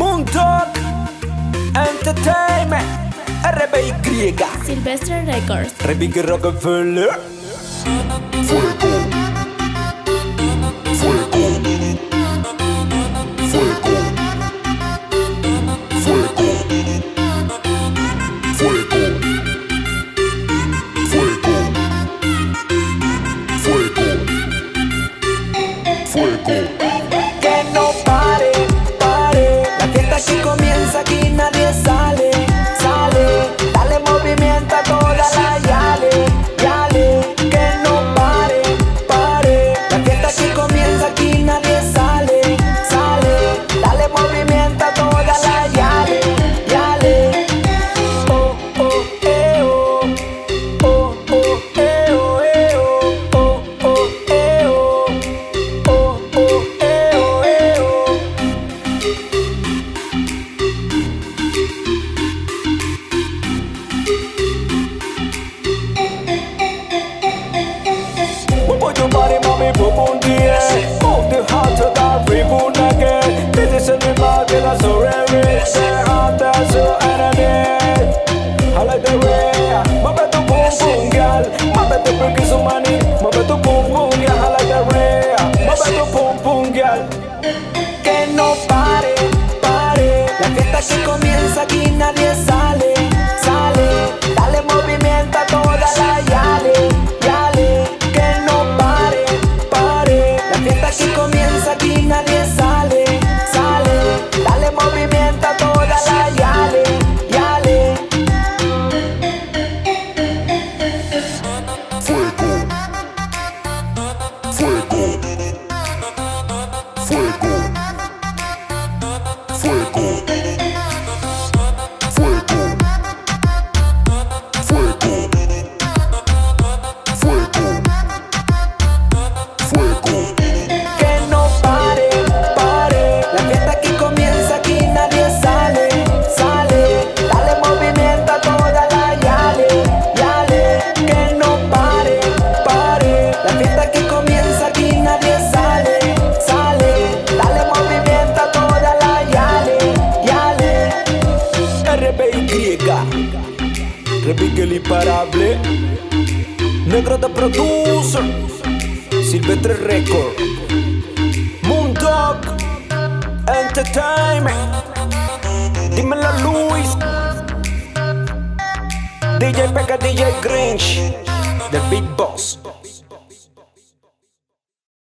Moon Talk Entertainment RBI Griega. Sylvester Records. Rebig Rockefeller. Fuego. Fuego. Fuego. Fuego. Fuego. Fuego. Fuego. Fuego. girl. Mueve tu piquis humani, tu pum pum, a la diarrea. Mueve tu pum pum, girl. Que no pare, pare. La fiesta que comienza aquí nadie Repique el imparable. Negro de producer. Silvestre Record. Moondog Entertainment. Dímelo Luis. DJ Pega, DJ Grinch. The Big Boss.